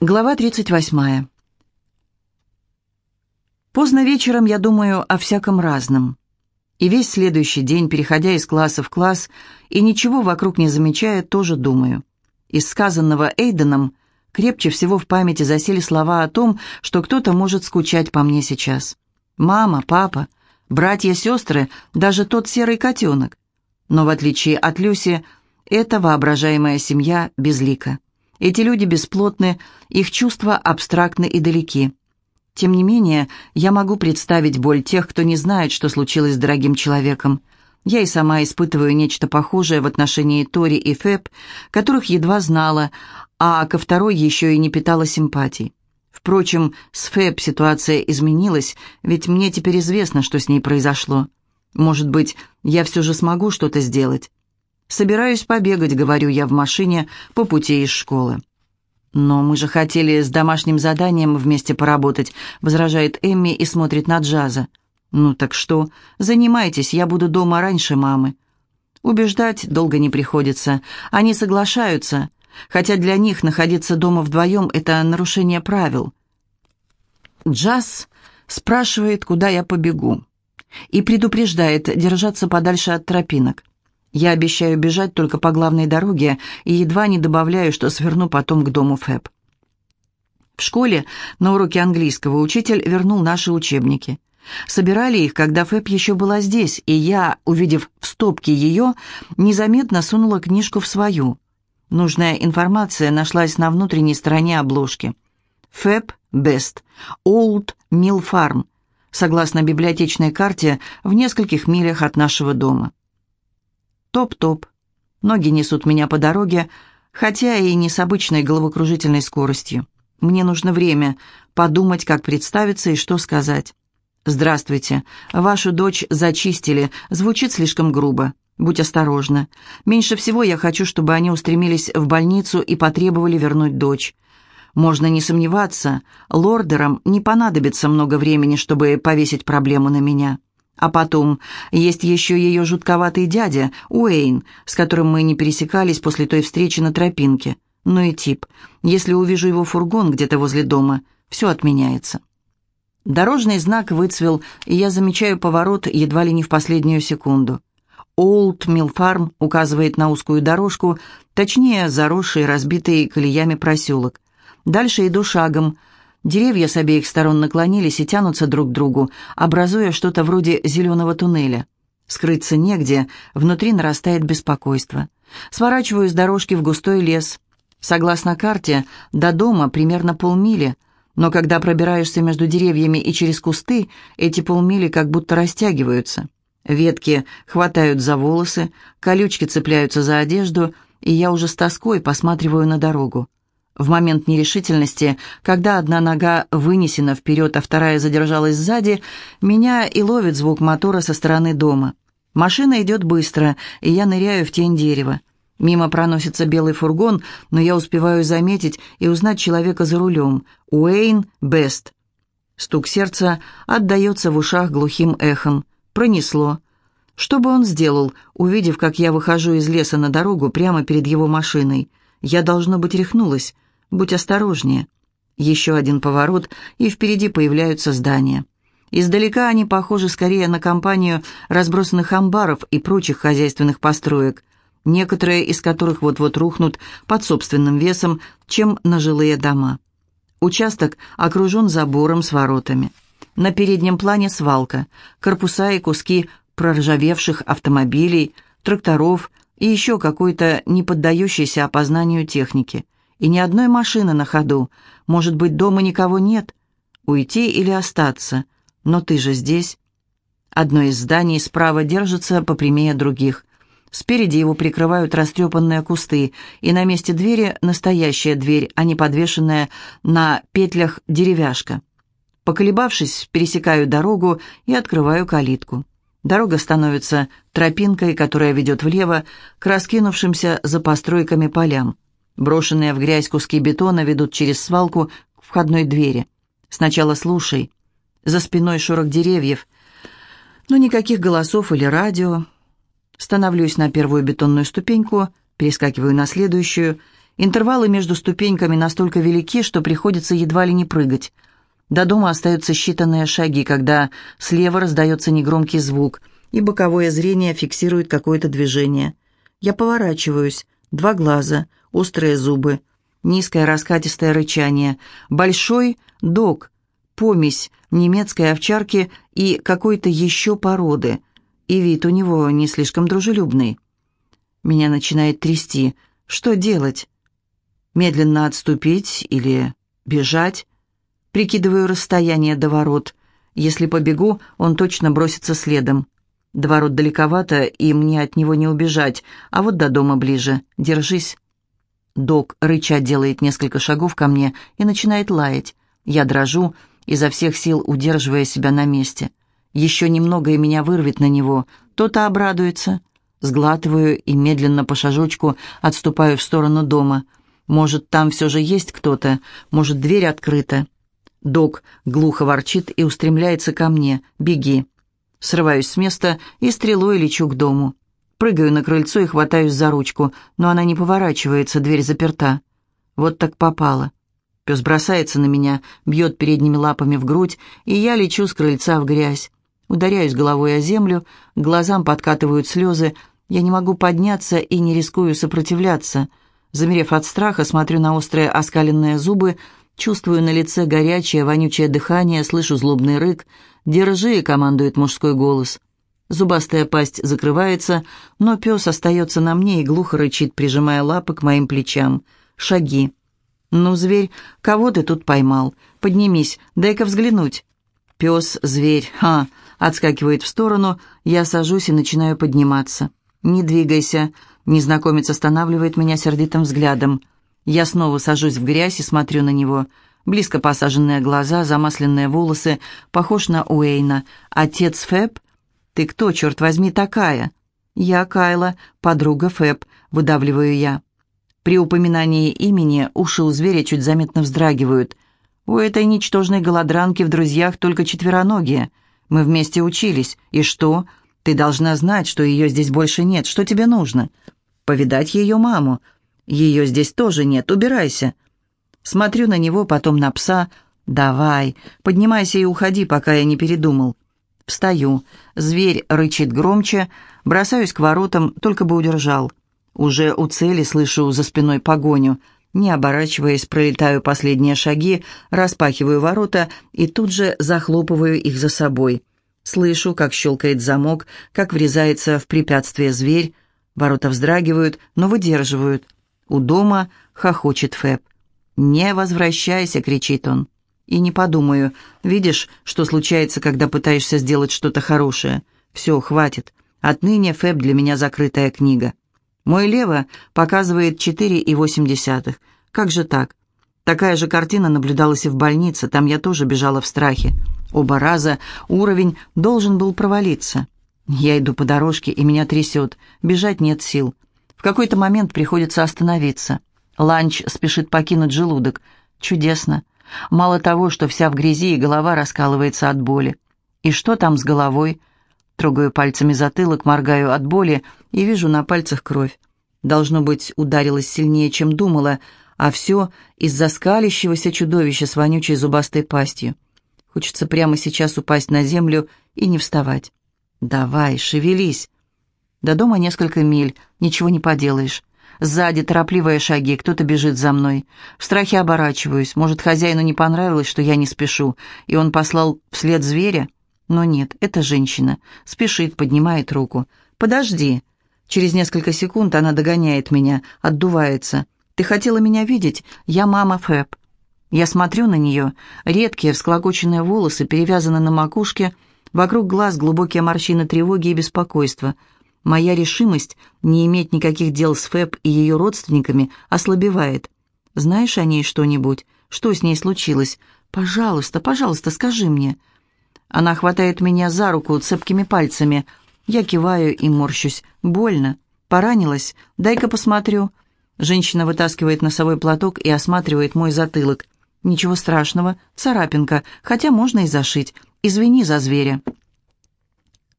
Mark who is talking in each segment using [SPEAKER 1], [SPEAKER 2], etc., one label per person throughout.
[SPEAKER 1] Глава 38. Поздно вечером я думаю о всяком разном. И весь следующий день, переходя из класса в класс и ничего вокруг не замечая, тоже думаю. Из сказанного Эйденом крепче всего в памяти засели слова о том, что кто-то может скучать по мне сейчас. Мама, папа, братья, сестры, даже тот серый котенок. Но в отличие от Люси, эта воображаемая семья безлика. Эти люди бесплотны, их чувства абстрактны и далеки. Тем не менее, я могу представить боль тех, кто не знает, что случилось с дорогим человеком. Я и сама испытываю нечто похожее в отношении Тори и Фэб, которых едва знала, а ко второй еще и не питала симпатий. Впрочем, с Фэб ситуация изменилась, ведь мне теперь известно, что с ней произошло. Может быть, я все же смогу что-то сделать. «Собираюсь побегать», — говорю я в машине по пути из школы. «Но мы же хотели с домашним заданием вместе поработать», — возражает Эмми и смотрит на Джаза. «Ну так что? Занимайтесь, я буду дома раньше мамы». Убеждать долго не приходится. Они соглашаются, хотя для них находиться дома вдвоем — это нарушение правил. Джаз спрашивает, куда я побегу, и предупреждает держаться подальше от тропинок. Я обещаю бежать только по главной дороге и едва не добавляю, что сверну потом к дому Фэб. В школе на уроке английского учитель вернул наши учебники. Собирали их, когда Фэб еще была здесь, и я, увидев в стопке ее, незаметно сунула книжку в свою. Нужная информация нашлась на внутренней стороне обложки. Фэб Бест. Олд Милл Фарм. Согласно библиотечной карте, в нескольких милях от нашего дома. Топ-топ. Ноги несут меня по дороге, хотя и не с обычной головокружительной скоростью. Мне нужно время подумать, как представиться и что сказать. «Здравствуйте. Вашу дочь зачистили. Звучит слишком грубо. Будь осторожна. Меньше всего я хочу, чтобы они устремились в больницу и потребовали вернуть дочь. Можно не сомневаться, лордерам не понадобится много времени, чтобы повесить проблему на меня. А потом есть еще ее жутковатый дядя, Уэйн, с которым мы не пересекались после той встречи на тропинке. Ну и тип. Если увижу его фургон где-то возле дома, все отменяется. Дорожный знак выцвел, и я замечаю поворот едва ли не в последнюю секунду. Олд Милфарм указывает на узкую дорожку, точнее, заросший, разбитый колеями проселок. Дальше иду шагом – Деревья с обеих сторон наклонились и тянутся друг к другу, образуя что-то вроде зеленого туннеля. Скрыться негде, внутри нарастает беспокойство. Сворачиваю с дорожки в густой лес. Согласно карте, до дома примерно полмили, но когда пробираешься между деревьями и через кусты, эти полмили как будто растягиваются. Ветки хватают за волосы, колючки цепляются за одежду, и я уже с тоской посматриваю на дорогу. В момент нерешительности, когда одна нога вынесена вперед, а вторая задержалась сзади, меня и ловит звук мотора со стороны дома. Машина идет быстро, и я ныряю в тень дерева. Мимо проносится белый фургон, но я успеваю заметить и узнать человека за рулем. Уэйн Бест. Стук сердца отдается в ушах глухим эхом. Пронесло. Что бы он сделал, увидев, как я выхожу из леса на дорогу прямо перед его машиной? Я, должно быть, рехнулась. Будь осторожнее. Еще один поворот, и впереди появляются здания. Издалека они похожи скорее на компанию разбросанных амбаров и прочих хозяйственных построек, некоторые из которых вот-вот рухнут под собственным весом, чем на жилые дома. Участок окружен забором с воротами. На переднем плане свалка, корпуса и куски проржавевших автомобилей, тракторов и еще какой-то не поддающейся опознанию техники – и ни одной машины на ходу. Может быть, дома никого нет? Уйти или остаться? Но ты же здесь. Одно из зданий справа держится попрямее других. Спереди его прикрывают растрепанные кусты, и на месте двери настоящая дверь, а не подвешенная на петлях деревяшка. Поколебавшись, пересекаю дорогу и открываю калитку. Дорога становится тропинкой, которая ведет влево, к раскинувшимся за постройками полям. Брошенные в грязь куски бетона ведут через свалку к входной двери. Сначала слушай. За спиной шорох деревьев. Но никаких голосов или радио. Становлюсь на первую бетонную ступеньку, перескакиваю на следующую Интервалы между ступеньками настолько велики, что приходится едва ли не прыгать. До дома остаются считанные шаги, когда слева раздается негромкий звук, и боковое зрение фиксирует какое-то движение. Я поворачиваюсь. Два глаза, острые зубы, низкое раскатистое рычание, большой дог, помесь немецкой овчарки и какой-то еще породы, и вид у него не слишком дружелюбный. Меня начинает трясти. Что делать? Медленно отступить или бежать? Прикидываю расстояние до ворот. Если побегу, он точно бросится следом. До ворот далековато, и мне от него не убежать, а вот до дома ближе. Держись. Док, рыча, делает несколько шагов ко мне и начинает лаять. Я дрожу, изо всех сил удерживая себя на месте. Еще немного, и меня вырвет на него. То-то обрадуется. Сглатываю и медленно по шажочку отступаю в сторону дома — может, там все же есть кто-то? Может, дверь открыта?» Док глухо ворчит и устремляется ко мне. «Беги!» Срываюсь с места и стрелой лечу к дому. Прыгаю на крыльцо и хватаюсь за ручку, но она не поворачивается, дверь заперта. Вот так попало. Пес бросается на меня, бьет передними лапами в грудь, и я лечу с крыльца в грязь. Ударяюсь головой о землю, глазам подкатывают слезы, я не могу подняться и не рискую сопротивляться — Замерев от страха, смотрю на острые оскаленные зубы, чувствую на лице горячее, вонючее дыхание, слышу злобный рык. «Держи!» — командует мужской голос. Зубастая пасть закрывается, но пес остается на мне и глухо рычит, прижимая лапы к моим плечам. Шаги. «Ну, зверь, кого ты тут поймал? Поднимись, дай-ка взглянуть». Пес, зверь, ха, отскакивает в сторону, я сажусь и начинаю подниматься. «Не двигайся», Незнакомец останавливает меня сердитым взглядом. Я снова сажусь в грязь и смотрю на него. Близко посаженные глаза, замасленные волосы, похож на Уэйна. Отец Фэб? Ты кто, черт возьми, такая? Я Кайла, подруга Фэб, выдавливаю я. При упоминании имени уши у зверя чуть заметно вздрагивают. У этой ничтожной голодранки в друзьях только четвероногие. Мы вместе учились. И что? Ты должна знать, что ее здесь больше нет. Что тебе нужно? повидать ее маму. Ее здесь тоже нет, убирайся. Смотрю на него, потом на пса. Давай, поднимайся и уходи, пока я не передумал. Встаю. Зверь рычит громче, бросаюсь к воротам, только бы удержал. Уже у цели слышу за спиной погоню. Не оборачиваясь, пролетаю последние шаги, распахиваю ворота и тут же захлопываю их за собой. Слышу, как щелкает замок, как врезается в препятствие зверь, Ворота вздрагивают, но выдерживают. У дома хохочет Фэб. «Не возвращайся!» — кричит он. И не подумаю. Видишь, что случается, когда пытаешься сделать что-то хорошее? Все, хватит. Отныне Фэб для меня закрытая книга. Мой лево показывает 4,8. Как же так? Такая же картина наблюдалась и в больнице, там я тоже бежала в страхе. Оба раза уровень должен был провалиться. Я иду по дорожке, и меня трясет. Бежать нет сил. В какой-то момент приходится остановиться. Ланч спешит покинуть желудок. Чудесно. Мало того, что вся в грязи и голова раскалывается от боли. И что там с головой? Трогаю пальцами затылок, моргаю от боли и вижу на пальцах кровь. Должно быть, ударилась сильнее, чем думала, а все из-за скалящегося чудовища с вонючей зубастой пастью. Хочется прямо сейчас упасть на землю и не вставать. «Давай, шевелись!» До дома несколько миль, ничего не поделаешь. Сзади торопливые шаги, кто-то бежит за мной. В страхе оборачиваюсь. Может, хозяину не понравилось, что я не спешу, и он послал вслед зверя? Но нет, это женщина. Спешит, поднимает руку. «Подожди!» Через несколько секунд она догоняет меня, отдувается. «Ты хотела меня видеть? Я мама Фэб». Я смотрю на нее. Редкие всклокоченные волосы перевязаны на макушке – Вокруг глаз глубокие морщины тревоги и беспокойства. Моя решимость не иметь никаких дел с Фэб и ее родственниками ослабевает. Знаешь о ней что-нибудь? Что с ней случилось? Пожалуйста, пожалуйста, скажи мне. Она хватает меня за руку цепкими пальцами. Я киваю и морщусь. Больно. Поранилась? Дай-ка посмотрю. Женщина вытаскивает носовой платок и осматривает мой затылок. Ничего страшного, царапинка, хотя можно и зашить. Извини за зверя».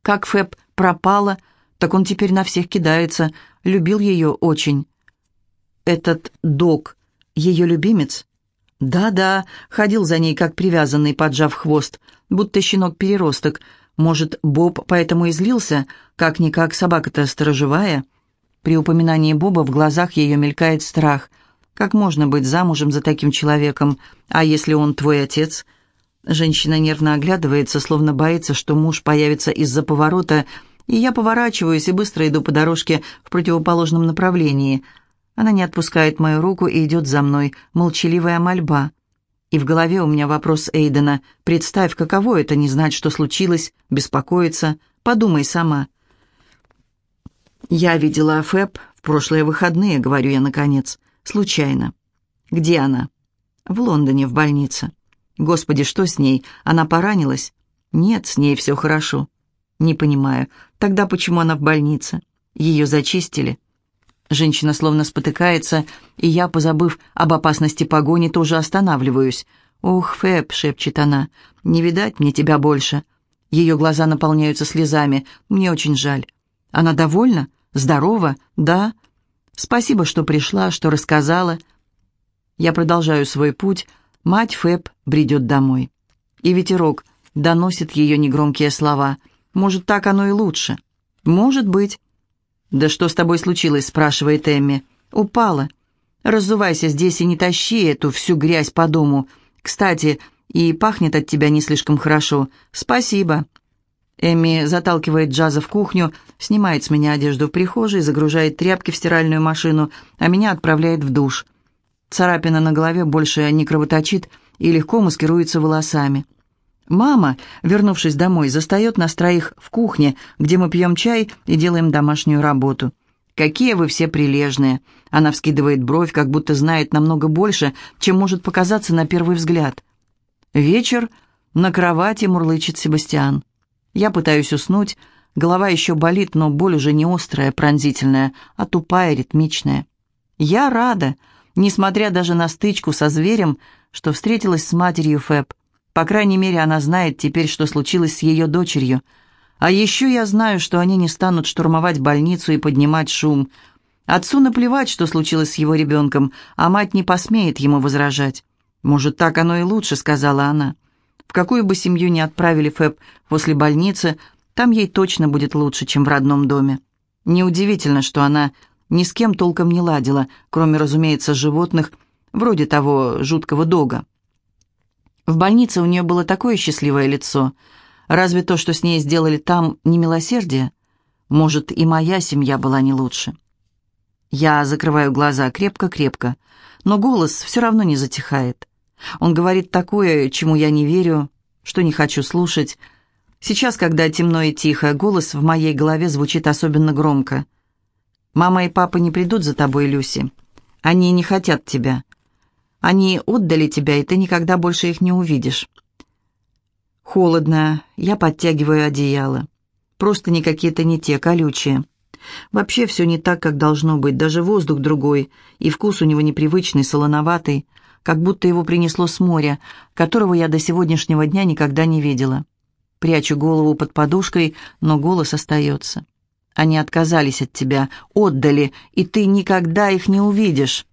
[SPEAKER 1] Как Фэб пропала, так он теперь на всех кидается. Любил ее очень. Этот док ее любимец? Да-да, ходил за ней как привязанный, поджав хвост, будто щенок-переросток. Может, Боб поэтому и злился, как-никак собака-то сторожевая? При упоминании Боба в глазах ее мелькает страх. Как можно быть замужем за таким человеком? А если он твой отец? Женщина нервно оглядывается, словно боится, что муж появится из-за поворота, и я поворачиваюсь и быстро иду по дорожке в противоположном направлении. Она не отпускает мою руку и идет за мной, молчаливая мольба. И в голове у меня вопрос Эйдена. «Представь, каково это не знать, что случилось, беспокоиться. Подумай сама». «Я видела Фэб в прошлые выходные», — говорю я наконец. «Случайно». «Где она?» «В Лондоне, в больнице». «Господи, что с ней? Она поранилась?» «Нет, с ней все хорошо». «Не понимаю. Тогда почему она в больнице? Ее зачистили?» Женщина словно спотыкается, и я, позабыв об опасности погони, тоже останавливаюсь. «Ух, Фэб», — шепчет она, — «не видать мне тебя больше». Ее глаза наполняются слезами. «Мне очень жаль». «Она довольна? Здорова? Да?» «Спасибо, что пришла, что рассказала». Я продолжаю свой путь. Мать Фэб бредет домой. И ветерок доносит ее негромкие слова. «Может, так оно и лучше?» «Может быть». «Да что с тобой случилось?» – спрашивает Эмми. «Упала. Разувайся здесь и не тащи эту всю грязь по дому. Кстати, и пахнет от тебя не слишком хорошо. Спасибо». Эмми заталкивает Джаза в кухню, снимает с меня одежду в прихожей, загружает тряпки в стиральную машину, а меня отправляет в душ. Царапина на голове больше не кровоточит и легко маскируется волосами. Мама, вернувшись домой, застает нас троих в кухне, где мы пьем чай и делаем домашнюю работу. «Какие вы все прилежные!» Она вскидывает бровь, как будто знает намного больше, чем может показаться на первый взгляд. Вечер. На кровати мурлычет Себастьян. Я пытаюсь уснуть. Голова еще болит, но боль уже не острая, пронзительная, а тупая, ритмичная. Я рада, несмотря даже на стычку со зверем, что встретилась с матерью Фэб. По крайней мере, она знает теперь, что случилось с ее дочерью. А еще я знаю, что они не станут штурмовать больницу и поднимать шум. Отцу наплевать, что случилось с его ребенком, а мать не посмеет ему возражать. «Может, так оно и лучше», — сказала она. «В какую бы семью ни отправили Фэб после больницы, там ей точно будет лучше, чем в родном доме. Неудивительно, что она ни с кем толком не ладила, кроме, разумеется, животных, вроде того жуткого дога. В больнице у нее было такое счастливое лицо. Разве то, что с ней сделали там, не милосердие? Может, и моя семья была не лучше. Я закрываю глаза крепко-крепко, но голос все равно не затихает. Он говорит такое, чему я не верю, что не хочу слушать. Сейчас, когда темно и тихо, голос в моей голове звучит особенно громко. «Мама и папа не придут за тобой, Люси. Они не хотят тебя. Они отдали тебя, и ты никогда больше их не увидишь. Холодно, я подтягиваю одеяло. Просто не какие-то не те, колючие. Вообще все не так, как должно быть, даже воздух другой, и вкус у него непривычный, солоноватый, как будто его принесло с моря, которого я до сегодняшнего дня никогда не видела. Прячу голову под подушкой, но голос остается. Они отказались от тебя, отдали, и ты никогда их не увидишь.